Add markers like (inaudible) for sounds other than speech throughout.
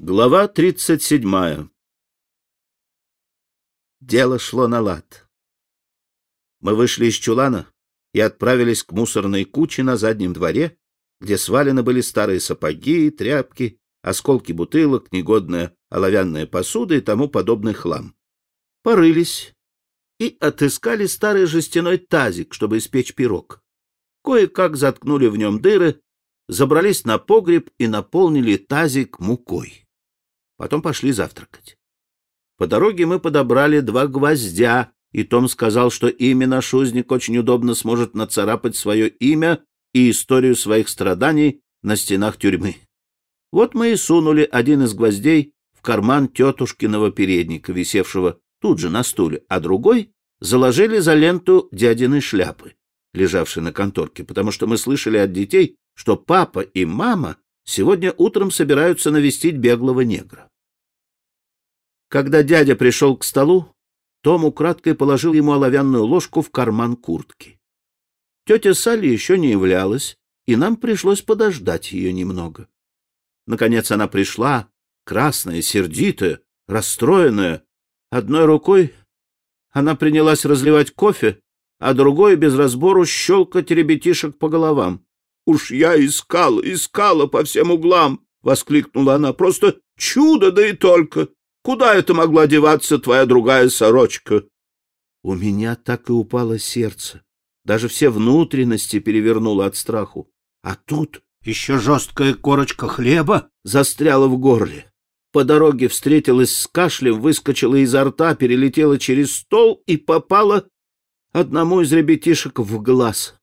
Глава 37. Дело шло на лад. Мы вышли из чулана и отправились к мусорной куче на заднем дворе, где свалены были старые сапоги, тряпки, осколки бутылок, негодная оловянная посуда и тому подобный хлам. Порылись и отыскали старый жестяной тазик, чтобы испечь пирог. Кое-как заткнули в нем дыры, забрались на погреб и наполнили тазик мукой. Потом пошли завтракать. По дороге мы подобрали два гвоздя, и Том сказал, что именно Шузник очень удобно сможет нацарапать свое имя и историю своих страданий на стенах тюрьмы. Вот мы и сунули один из гвоздей в карман тетушкиного передника, висевшего тут же на стуле, а другой заложили за ленту дядиной шляпы, лежавшей на конторке, потому что мы слышали от детей, что папа и мама сегодня утром собираются навестить беглого негра. Когда дядя пришел к столу, Том украдкой положил ему оловянную ложку в карман куртки. Тетя Салли еще не являлась, и нам пришлось подождать ее немного. Наконец она пришла, красная, сердитая, расстроенная. Одной рукой она принялась разливать кофе, а другой без разбору щелкать ребятишек по головам. — Уж я искала, искала по всем углам! — воскликнула она. — Просто чудо, да и только! Куда это могла деваться твоя другая сорочка? У меня так и упало сердце. Даже все внутренности перевернуло от страху. А тут еще жесткая корочка хлеба застряла в горле. По дороге встретилась с кашлем, выскочила изо рта, перелетела через стол и попала одному из ребятишек в глаз.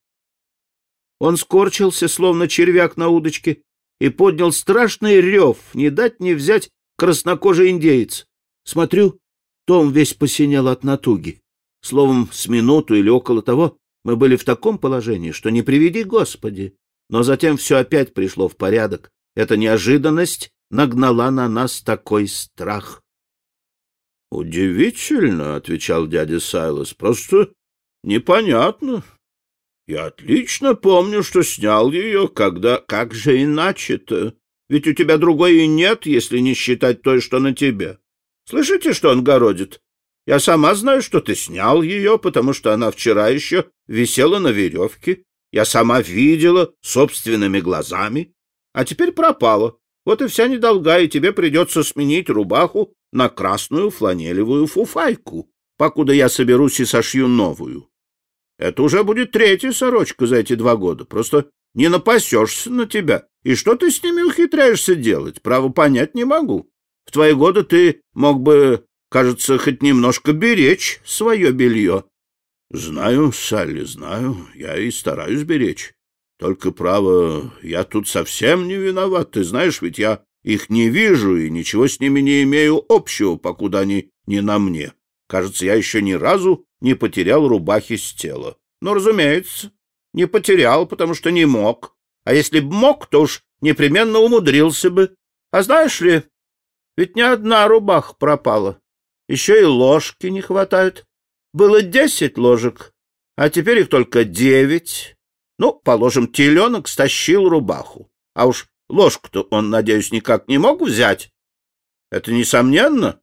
Он скорчился, словно червяк на удочке, и поднял страшный рев, не дать не взять краснокожий индеец. Смотрю, Том весь посинел от натуги. Словом, с минуту или около того мы были в таком положении, что не приведи Господи. Но затем все опять пришло в порядок. Эта неожиданность нагнала на нас такой страх. — Удивительно, — отвечал дядя Сайлос, — просто непонятно. Я отлично помню, что снял ее, когда... Как же иначе-то? Ведь у тебя другой и нет, если не считать той, что на тебе. Слышите, что он городит? Я сама знаю, что ты снял ее, потому что она вчера еще висела на веревке. Я сама видела собственными глазами. А теперь пропала. Вот и вся недолга, и тебе придется сменить рубаху на красную фланелевую фуфайку, покуда я соберусь и сошью новую. Это уже будет третья сорочка за эти два года. Просто не напасешься на тебя. И что ты с ними ухитряешься делать? Право понять не могу. В твои годы ты мог бы, кажется, хоть немножко беречь свое белье. Знаю, Салли, знаю. Я и стараюсь беречь. Только, право, я тут совсем не виноват. Ты знаешь, ведь я их не вижу и ничего с ними не имею общего, покуда они не на мне. Кажется, я еще ни разу не потерял рубахи с тела. Но, разумеется, не потерял, потому что не мог. А если б мог, то уж непременно умудрился бы. А знаешь ли, ведь ни одна рубаха пропала. Еще и ложки не хватает. Было десять ложек, а теперь их только девять. Ну, положим, теленок стащил рубаху. А уж ложку-то он, надеюсь, никак не мог взять. Это несомненно.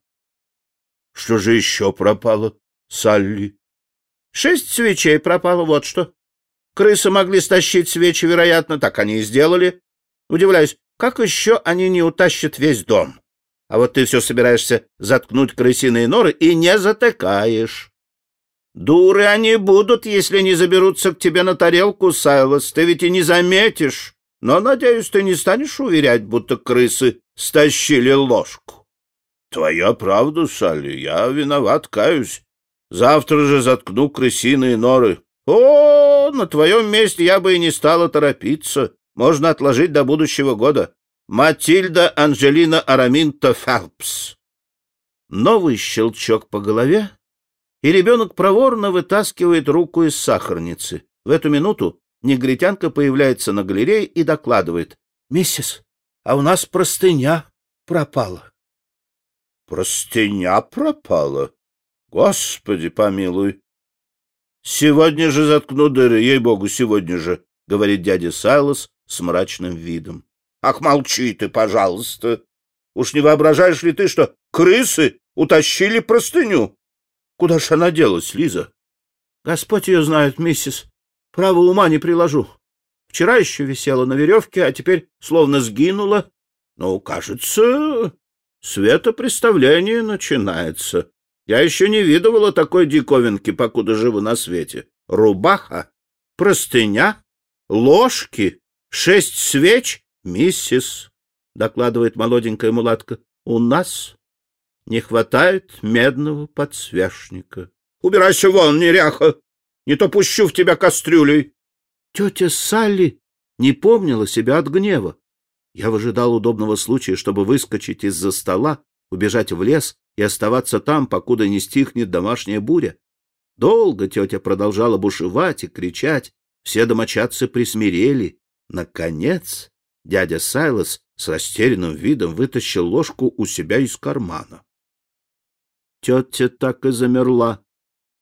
Что же еще пропало, Салли? Шесть свечей пропало, вот что. Крысы могли стащить свечи, вероятно, так они и сделали. Удивляюсь, как еще они не утащат весь дом? А вот ты все собираешься заткнуть крысиные норы и не затыкаешь. Дуры они будут, если не заберутся к тебе на тарелку, Сайлос, ты ведь и не заметишь. Но, надеюсь, ты не станешь уверять, будто крысы стащили ложку. Твоя правда, Салли, я виноват, каюсь. Завтра же заткну крысиные норы. О, на твоем месте я бы и не стала торопиться. Можно отложить до будущего года. Матильда Анжелина Араминта Фелпс. Новый щелчок по голове, и ребенок проворно вытаскивает руку из сахарницы. В эту минуту негритянка появляется на галерее и докладывает. — Миссис, а у нас простыня пропала. — Простыня пропала? Господи помилуй! Сегодня же заткну дыры, ей-богу, сегодня же, — говорит дядя Сайлос с мрачным видом. — Ах, молчи ты, пожалуйста! Уж не воображаешь ли ты, что крысы утащили простыню? Куда ж она делась, Лиза? Господь ее знает, миссис. Право ума не приложу. Вчера еще висела на веревке, а теперь словно сгинула. Ну, кажется, светопреставление начинается. Я еще не видывала такой диковинки, покуда живу на свете. Рубаха, простыня, ложки, шесть свеч, миссис, — докладывает молоденькая мулатка, — у нас не хватает медного подсвечника. Убирайся вон, неряха! Не то пущу в тебя кастрюлей. Тетя Салли не помнила себя от гнева. Я выжидал удобного случая, чтобы выскочить из-за стола, убежать в лес и оставаться там, покуда не стихнет домашняя буря. Долго тетя продолжала бушевать и кричать, все домочадцы присмирели. Наконец дядя Сайлос с растерянным видом вытащил ложку у себя из кармана. Тетя так и замерла,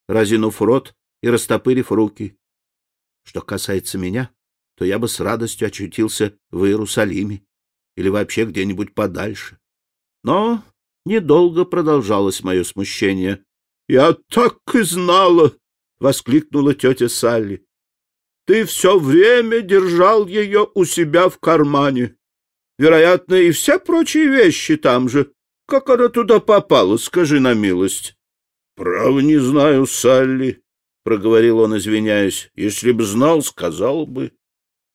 разинув рот и растопырив руки. Что касается меня, то я бы с радостью очутился в Иерусалиме или вообще где-нибудь подальше. Но недолго продолжалось мое смущение. — Я так и знала! — воскликнула тетя Салли. — Ты все время держал ее у себя в кармане. Вероятно, и все прочие вещи там же. Как она туда попала, скажи на милость? — Право не знаю, Салли, — проговорил он, извиняясь. — Если б знал, сказал бы.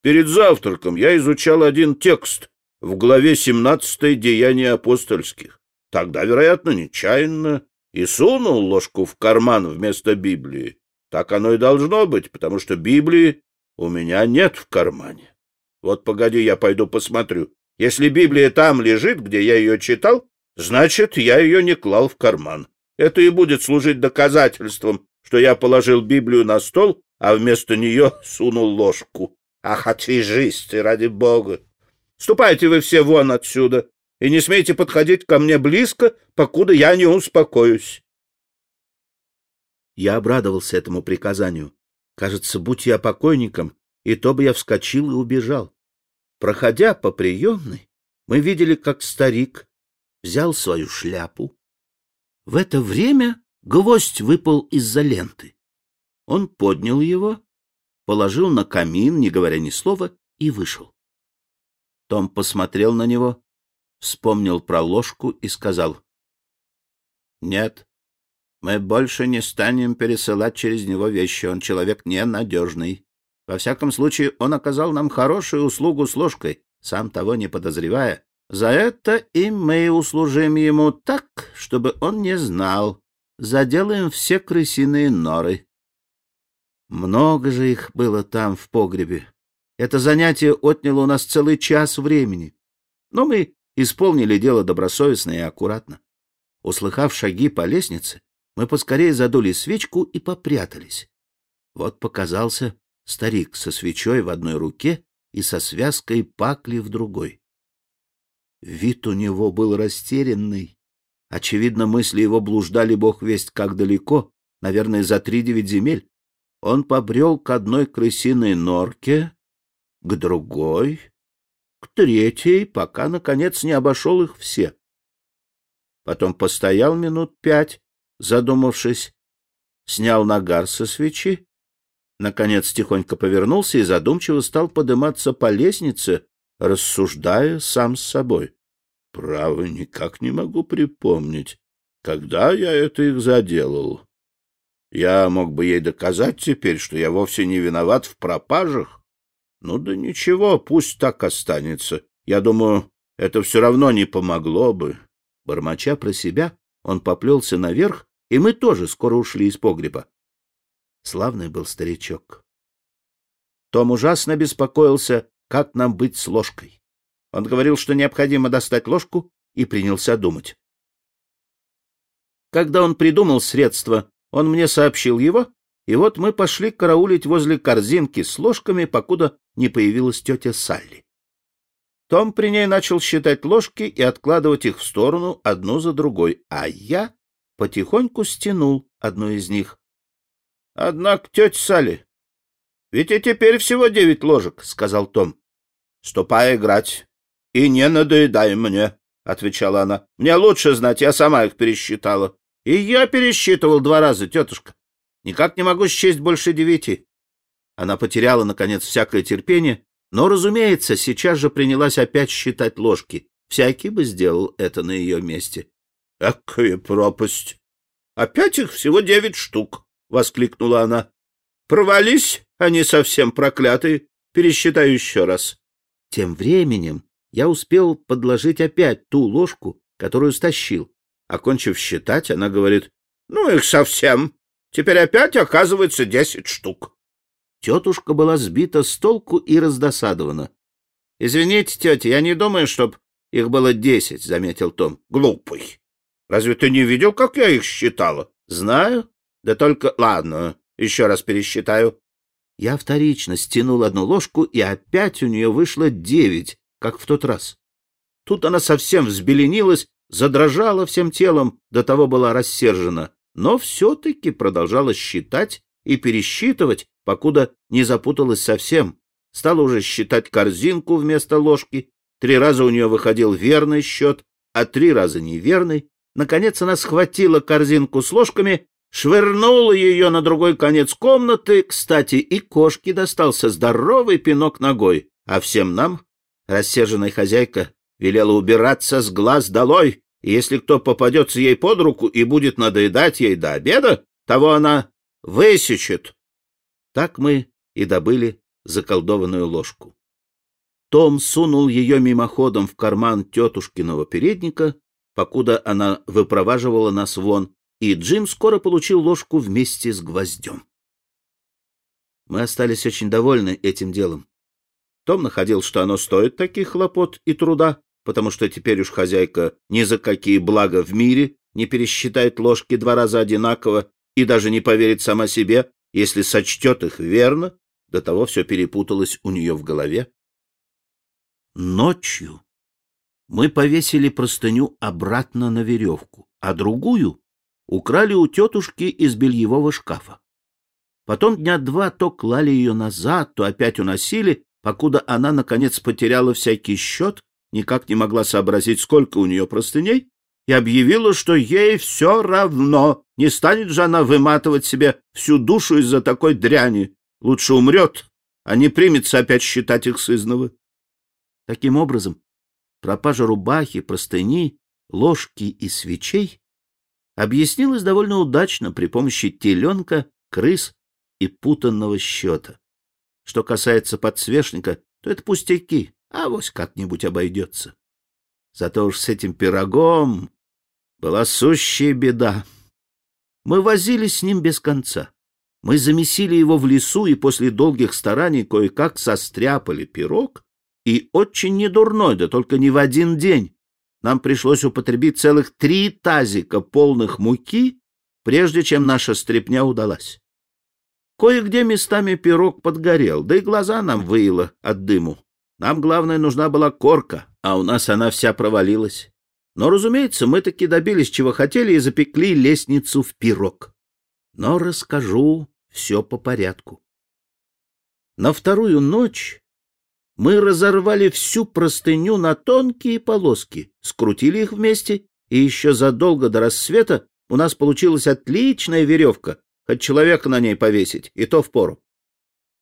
Перед завтраком я изучал один текст в главе 17 «Деяния апостольских». Тогда, вероятно, нечаянно и сунул ложку в карман вместо Библии. Так оно и должно быть, потому что Библии у меня нет в кармане. Вот погоди, я пойду посмотрю. Если Библия там лежит, где я ее читал, значит, я ее не клал в карман. Это и будет служить доказательством, что я положил Библию на стол, а вместо нее (laughs) сунул ложку. Ах, отвяжись ты, ради бога! Ступайте вы все вон отсюда и не смейте подходить ко мне близко, покуда я не успокоюсь. Я обрадовался этому приказанию. Кажется, будь я покойником, и то бы я вскочил и убежал. Проходя по приемной, мы видели, как старик взял свою шляпу. В это время гвоздь выпал из-за ленты. Он поднял его, положил на камин, не говоря ни слова, и вышел. Том посмотрел на него, вспомнил про ложку и сказал. — Нет, мы больше не станем пересылать через него вещи, он человек ненадежный. Во всяком случае, он оказал нам хорошую услугу с ложкой, сам того не подозревая. За это и мы услужим ему так, чтобы он не знал. Заделаем все крысиные норы. Много же их было там, в погребе. Это занятие отняло у нас целый час времени. Но мы исполнили дело добросовестно и аккуратно. Услыхав шаги по лестнице, мы поскорее задули свечку и попрятались. Вот показался старик со свечой в одной руке и со связкой пакли в другой. Вид у него был растерянный. Очевидно, мысли его блуждали бог весть как далеко, наверное, за три девять земель. Он побрел к одной крысиной норке, к другой, к третьей, пока, наконец, не обошел их все. Потом постоял минут пять, задумавшись, снял нагар со свечи Наконец тихонько повернулся и задумчиво стал подниматься по лестнице, рассуждая сам с собой. Право, никак не могу припомнить, когда я это их заделал. Я мог бы ей доказать теперь, что я вовсе не виноват в пропажах. Ну да ничего, пусть так останется. Я думаю, это все равно не помогло бы. Бормоча про себя, он поплелся наверх, и мы тоже скоро ушли из погреба. Славный был старичок. Том ужасно беспокоился, как нам быть с ложкой. Он говорил, что необходимо достать ложку, и принялся думать. Когда он придумал средство, он мне сообщил его, и вот мы пошли караулить возле корзинки с ложками, покуда не появилась тетя Салли. Том при ней начал считать ложки и откладывать их в сторону одну за другой, а я потихоньку стянул одну из них. — Однако, тетя Салли, ведь и теперь всего девять ложек, — сказал Том. — Ступай играть и не надоедай мне, отвечала она. — Мне лучше знать, я сама их пересчитала. — И я пересчитывал два раза, тетушка. Никак не могу счесть больше девяти. Она потеряла, наконец, всякое терпение, но, разумеется, сейчас же принялась опять считать ложки. Всякий бы сделал это на ее месте. — Какая пропасть! Опять их всего девять штук! — воскликнула она. — Провались, они совсем проклятые. Пересчитаю еще раз. Тем временем я успел подложить опять ту ложку, которую стащил. Окончив считать, она говорит, ну их совсем. Теперь опять оказывается десять штук. Тетушка была сбита с толку и раздосадована. — Извините, тетя, я не думаю, чтоб их было десять, — заметил Том. — Глупый. Разве ты не видел, как я их считала? — Знаю. Да только... Ладно, еще раз пересчитаю. Я вторично стянул одну ложку, и опять у нее вышло девять, как в тот раз. Тут она совсем взбеленилась, задрожала всем телом, до того была рассержена, но все-таки продолжала считать и пересчитывать, покуда не запуталась совсем. Стала уже считать корзинку вместо ложки, три раза у нее выходил верный счет, а три раза неверный. Наконец она схватила корзинку с ложками швырнула ее на другой конец комнаты. Кстати, и кошке достался здоровый пинок ногой, а всем нам, рассерженная хозяйка, велела убираться с глаз долой, и если кто попадется ей под руку и будет надоедать ей до обеда, того она высечет. Так мы и добыли заколдованную ложку. Том сунул ее мимоходом в карман тетушкиного передника, покуда она выпроваживала нас вон, и Джим скоро получил ложку вместе с гвоздем. Мы остались очень довольны этим делом. Том находил, что оно стоит таких хлопот и труда, потому что теперь уж хозяйка ни за какие блага в мире не пересчитает ложки два раза одинаково и даже не поверит сама себе, если сочтет их верно, до того все перепуталось у нее в голове. Ночью мы повесили простыню обратно на веревку, а другую украли у тетушки из бельевого шкафа. Потом дня два то клали ее назад, то опять уносили, покуда она, наконец, потеряла всякий счет, никак не могла сообразить, сколько у нее простыней, и объявила, что ей все равно, не станет же она выматывать себе всю душу из-за такой дряни. Лучше умрет, а не примется опять считать их сызново. Таким образом, пропажа рубахи, простыни, ложки и свечей объяснилось довольно удачно при помощи теленка, крыс и путанного счета. Что касается подсвечника, то это пустяки, а вось как-нибудь обойдется. Зато уж с этим пирогом была сущая беда. Мы возились с ним без конца. Мы замесили его в лесу и после долгих стараний кое-как состряпали пирог, и очень недурной, да только не в один день нам пришлось употребить целых три тазика полных муки, прежде чем наша стряпня удалась. Кое-где местами пирог подгорел, да и глаза нам выило от дыму. Нам, главное, нужна была корка, а у нас она вся провалилась. Но, разумеется, мы таки добились, чего хотели, и запекли лестницу в пирог. Но расскажу все по порядку. На вторую ночь мы разорвали всю простыню на тонкие полоски, скрутили их вместе, и еще задолго до рассвета у нас получилась отличная веревка, хоть человека на ней повесить, и то впору.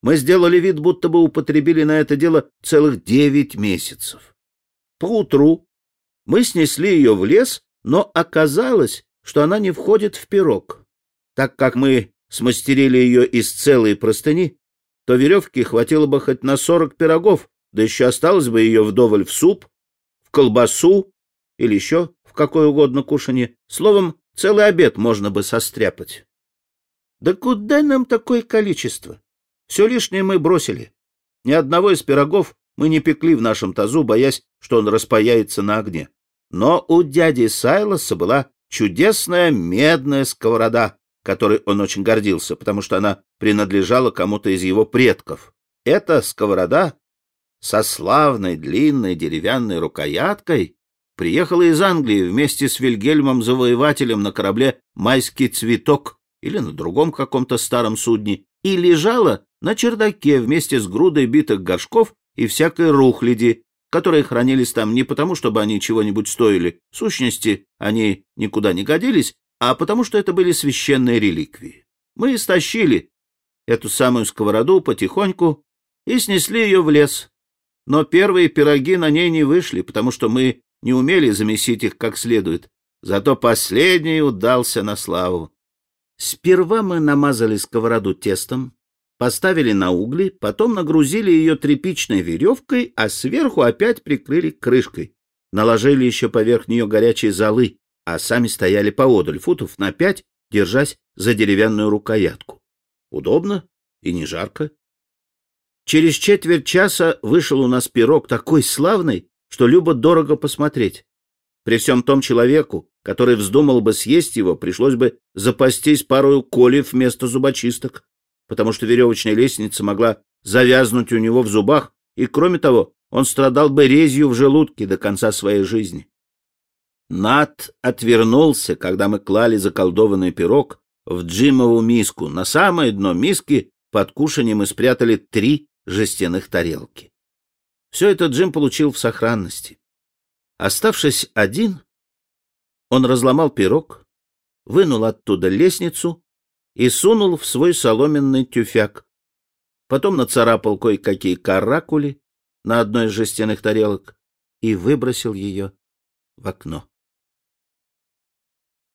Мы сделали вид, будто бы употребили на это дело целых девять месяцев. Поутру мы снесли ее в лес, но оказалось, что она не входит в пирог. Так как мы смастерили ее из целой простыни, то веревки хватило бы хоть на сорок пирогов, да еще осталось бы ее вдоволь в суп, в колбасу или еще в какое угодно кушанье. Словом, целый обед можно бы состряпать. Да куда нам такое количество? Все лишнее мы бросили. Ни одного из пирогов мы не пекли в нашем тазу, боясь, что он распаяется на огне. Но у дяди Сайлоса была чудесная медная сковорода, которой он очень гордился, потому что она принадлежала кому-то из его предков. Эта сковорода со славной длинной деревянной рукояткой приехала из Англии вместе с Вильгельмом Завоевателем на корабле «Майский цветок» или на другом каком-то старом судне и лежала на чердаке вместе с грудой битых горшков и всякой рухляди, которые хранились там не потому, чтобы они чего-нибудь стоили, в сущности, они никуда не годились, а потому что это были священные реликвии. Мы стащили эту самую сковороду потихоньку и снесли ее в лес. Но первые пироги на ней не вышли, потому что мы не умели замесить их как следует. Зато последний удался на славу. Сперва мы намазали сковороду тестом, поставили на угли, потом нагрузили ее тряпичной веревкой, а сверху опять прикрыли крышкой. Наложили еще поверх нее горячие золы, а сами стояли поодаль, футов на пять, держась за деревянную рукоятку. Удобно и не жарко. Через четверть часа вышел у нас пирог такой славный, что любо дорого посмотреть. При всем том человеку, который вздумал бы съесть его, пришлось бы запастись парою колев вместо зубочисток, потому что веревочная лестница могла завязнуть у него в зубах, и, кроме того, он страдал бы резью в желудке до конца своей жизни. Над отвернулся, когда мы клали заколдованный пирог в джимову миску. На самое дно миски под кушанием мы спрятали три жестяных тарелки. Все это Джим получил в сохранности. Оставшись один, он разломал пирог, вынул оттуда лестницу и сунул в свой соломенный тюфяк. Потом нацарапал кое-какие каракули на одной из жестяных тарелок и выбросил ее в окно.